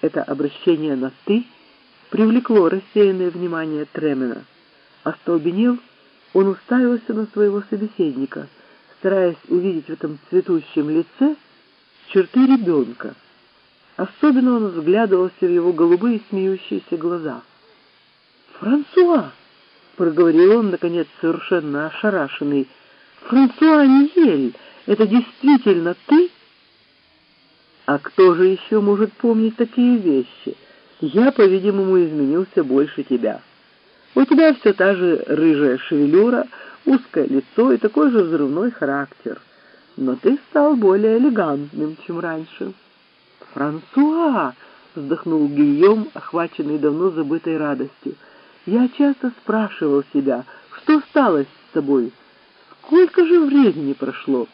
Это обращение на «ты» привлекло рассеянное внимание Тремена. Остолбенев, он уставился на своего собеседника, стараясь увидеть в этом цветущем лице черты ребенка. Особенно он взглядывался в его голубые смеющиеся глаза. «Франсуа!» — проговорил он, наконец, совершенно ошарашенный. «Франсуа Ниель, это действительно ты?» «А кто же еще может помнить такие вещи? Я, по-видимому, изменился больше тебя». У тебя все та же рыжая шевелюра, узкое лицо и такой же взрывной характер. Но ты стал более элегантным, чем раньше. «Франсуа!» — вздохнул Гийом, охваченный давно забытой радостью. «Я часто спрашивал себя, что стало с тобой? Сколько же времени прошло?»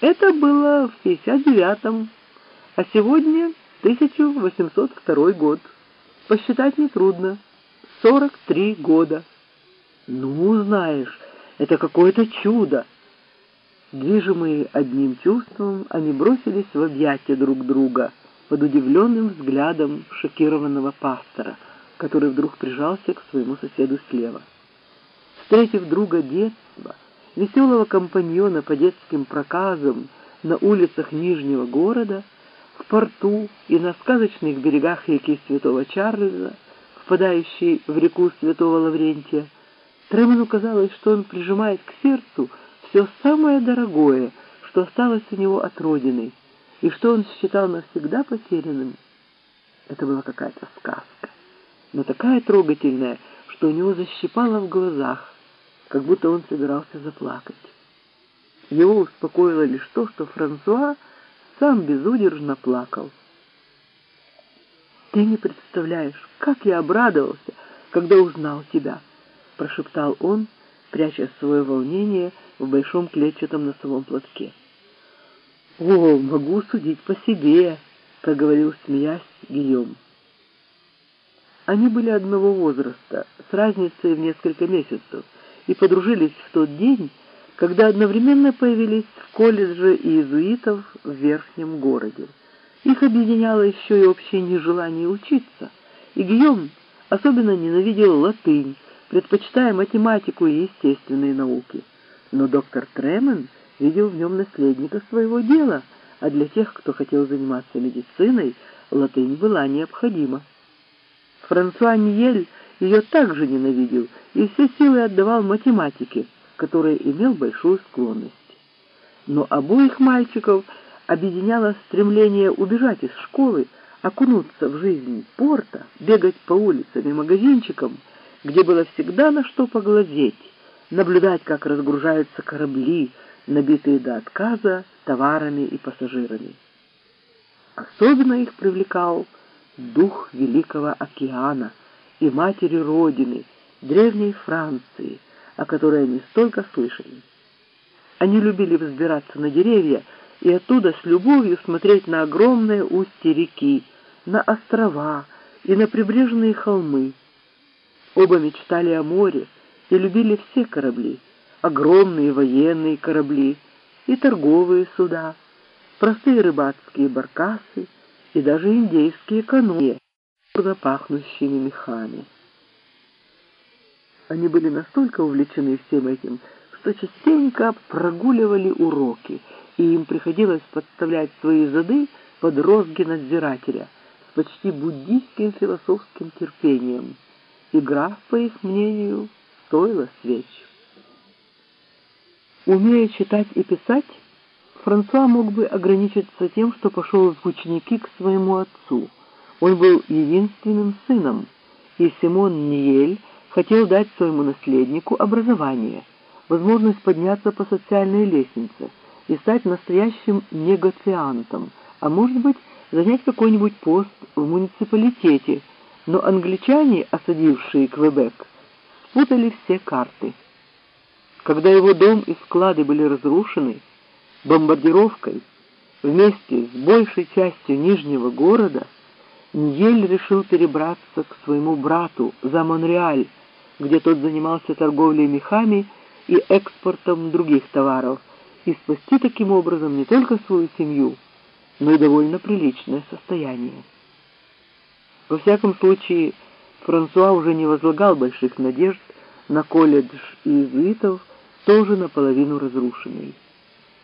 Это было в 59-м, а сегодня 1802 год. Посчитать нетрудно сорок три года. Ну, знаешь, это какое-то чудо. Движимые одним чувством, они бросились в объятия друг друга под удивленным взглядом шокированного пастора, который вдруг прижался к своему соседу слева. Встретив друга детства, веселого компаньона по детским проказам на улицах Нижнего города, в порту и на сказочных берегах реки Святого Чарльза, впадающий в реку Святого Лаврентия, Тремену казалось, что он прижимает к сердцу все самое дорогое, что осталось у него от родины, и что он считал навсегда потерянным. Это была какая-то сказка, но такая трогательная, что у него защипало в глазах, как будто он собирался заплакать. Его успокоило лишь то, что Франсуа сам безудержно плакал. «Ты не представляешь, как я обрадовался, когда узнал тебя!» — прошептал он, пряча свое волнение в большом клетчатом носовом платке. «О, могу судить по себе!» — проговорил, смеясь, Гийом. Они были одного возраста, с разницей в несколько месяцев, и подружились в тот день, когда одновременно появились в колледже иезуитов в верхнем городе. Их объединяло еще и общее нежелание учиться, и Гийом особенно ненавидел латынь, предпочитая математику и естественные науки. Но доктор Тремен видел в нем наследника своего дела, а для тех, кто хотел заниматься медициной, латынь была необходима. Франсуа Ниель ее также ненавидел и все силы отдавал математике, которой имел большую склонность. Но обоих мальчиков – объединяло стремление убежать из школы, окунуться в жизнь порта, бегать по улицам и магазинчикам, где было всегда на что поглазеть, наблюдать, как разгружаются корабли, набитые до отказа товарами и пассажирами. Особенно их привлекал дух Великого океана и матери Родины, древней Франции, о которой они столько слышали. Они любили взбираться на деревья, и оттуда с любовью смотреть на огромные устья реки, на острова и на прибрежные холмы. Оба мечтали о море и любили все корабли, огромные военные корабли и торговые суда, простые рыбацкие баркасы и даже индейские каноэ, пахнущими мехами. Они были настолько увлечены всем этим, что частенько прогуливали уроки — и им приходилось подставлять свои зады под розги надзирателя с почти буддийским философским терпением. Игра, по их мнению, стоила свеч. Умея читать и писать, Франсуа мог бы ограничиться тем, что пошел в ученики к своему отцу. Он был единственным сыном, и Симон Ниель хотел дать своему наследнику образование, возможность подняться по социальной лестнице – и стать настоящим негациантом, а может быть, занять какой-нибудь пост в муниципалитете, но англичане, осадившие Квебек, спутали все карты. Когда его дом и склады были разрушены бомбардировкой вместе с большей частью Нижнего города, Ньель решил перебраться к своему брату за Монреаль, где тот занимался торговлей мехами и экспортом других товаров, и спасти таким образом не только свою семью, но и довольно приличное состояние. Во всяком случае, Франсуа уже не возлагал больших надежд на колледж иезуитов, тоже наполовину разрушенный.